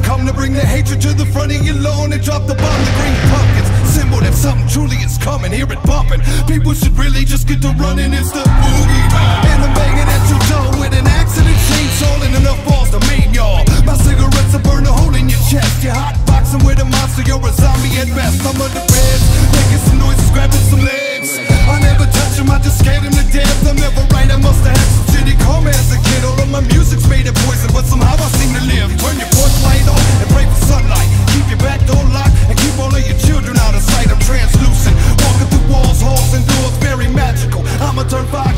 Come to bring the hatred to the front of your lawn and drop the bomb The green pumpkins. Symbol that something truly is coming, hear it bumping. People should really just get to running, it's the boogie. And I'm banging at your door with an accident scene, soul enough balls to mean y'all. My turn fox